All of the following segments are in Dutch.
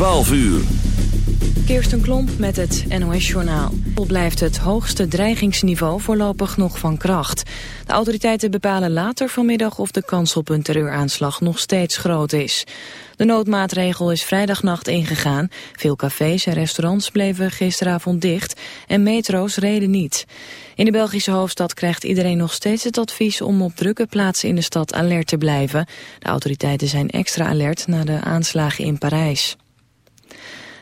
12 uur. Kirsten Klomp met het NOS-journaal. Blijft het hoogste dreigingsniveau voorlopig nog van kracht. De autoriteiten bepalen later vanmiddag of de kans op een terreuraanslag nog steeds groot is. De noodmaatregel is vrijdagnacht ingegaan. Veel cafés en restaurants bleven gisteravond dicht en metro's reden niet. In de Belgische hoofdstad krijgt iedereen nog steeds het advies om op drukke plaatsen in de stad alert te blijven. De autoriteiten zijn extra alert na de aanslagen in Parijs.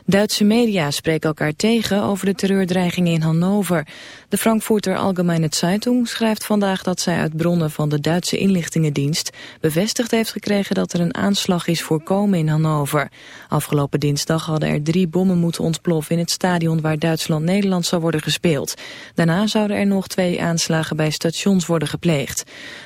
Duitse media spreken elkaar tegen over de terreurdreigingen in Hannover. De Frankfurter Allgemeine Zeitung schrijft vandaag dat zij uit bronnen van de Duitse inlichtingendienst bevestigd heeft gekregen dat er een aanslag is voorkomen in Hannover. Afgelopen dinsdag hadden er drie bommen moeten ontploffen in het stadion waar Duitsland-Nederland zou worden gespeeld. Daarna zouden er nog twee aanslagen bij stations worden gepleegd.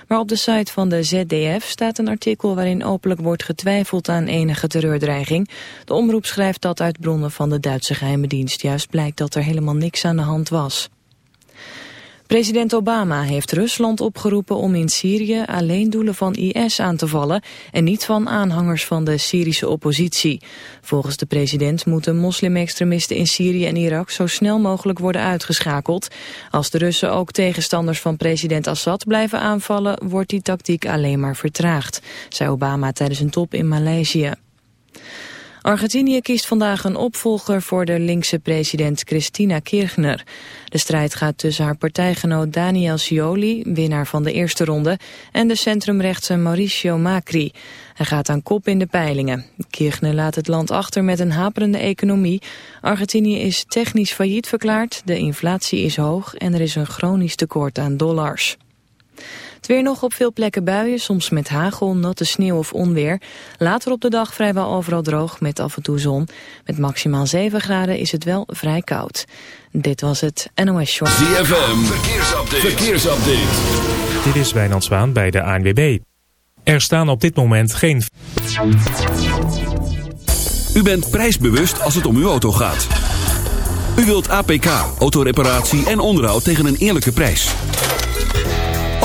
Maar op de site van de ZDF staat een artikel waarin openlijk wordt getwijfeld aan enige terreurdreiging. De omroep schrijft dat uit bronnen van de Duitse geheime dienst juist blijkt dat er helemaal niks aan de hand was. President Obama heeft Rusland opgeroepen om in Syrië alleen doelen van IS aan te vallen en niet van aanhangers van de Syrische oppositie. Volgens de president moeten moslimextremisten in Syrië en Irak zo snel mogelijk worden uitgeschakeld. Als de Russen ook tegenstanders van president Assad blijven aanvallen, wordt die tactiek alleen maar vertraagd, zei Obama tijdens een top in Maleisië. Argentinië kiest vandaag een opvolger voor de linkse president Cristina Kirchner. De strijd gaat tussen haar partijgenoot Daniel Scioli, winnaar van de eerste ronde, en de centrumrechtse Mauricio Macri. Hij gaat aan kop in de peilingen. Kirchner laat het land achter met een haperende economie. Argentinië is technisch failliet verklaard, de inflatie is hoog en er is een chronisch tekort aan dollars. Het weer nog op veel plekken buien, soms met hagel, natte sneeuw of onweer. Later op de dag vrijwel overal droog met af en toe zon. Met maximaal 7 graden is het wel vrij koud. Dit was het NOS Short. ZFM, verkeersupdate. verkeersupdate. Dit is Wijnand Zwaan bij de ANWB. Er staan op dit moment geen... U bent prijsbewust als het om uw auto gaat. U wilt APK, autoreparatie en onderhoud tegen een eerlijke prijs.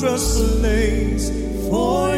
wondrous place for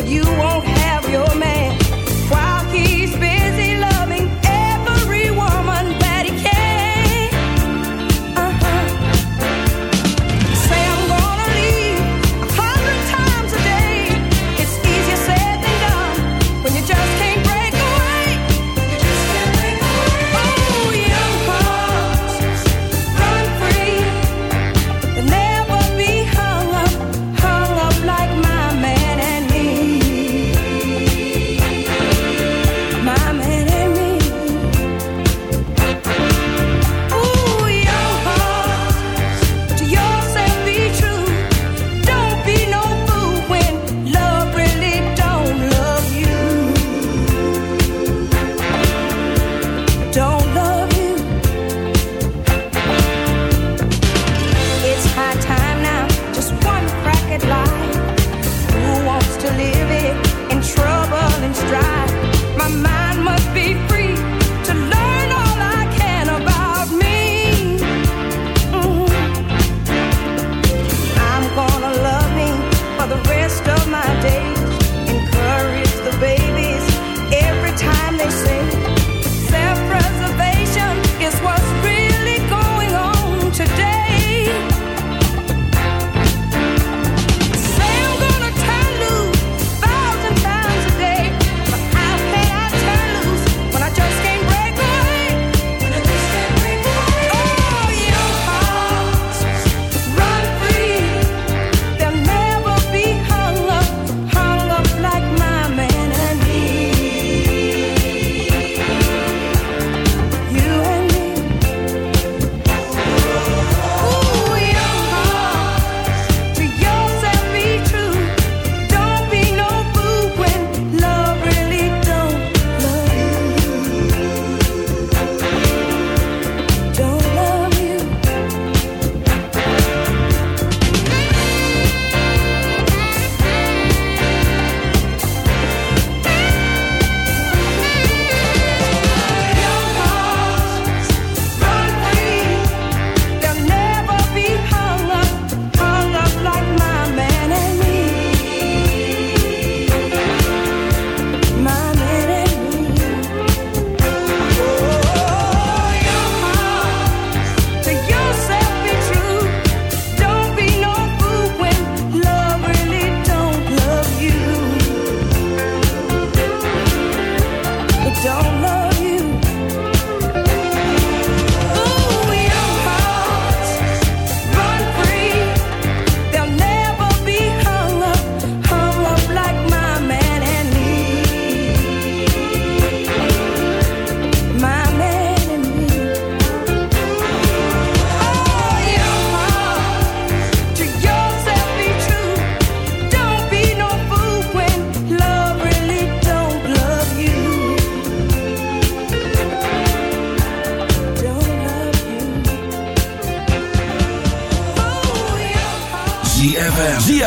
but you won't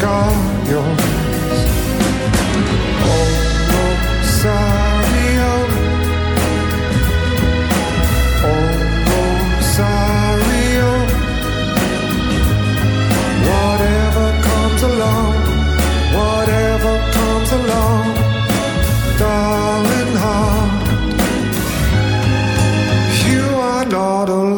got yours. Oh, Rosario. Oh, Rosario. Whatever comes along, whatever comes along, darling heart, you are not alone.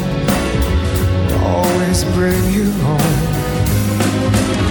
bring you home.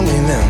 Don't remember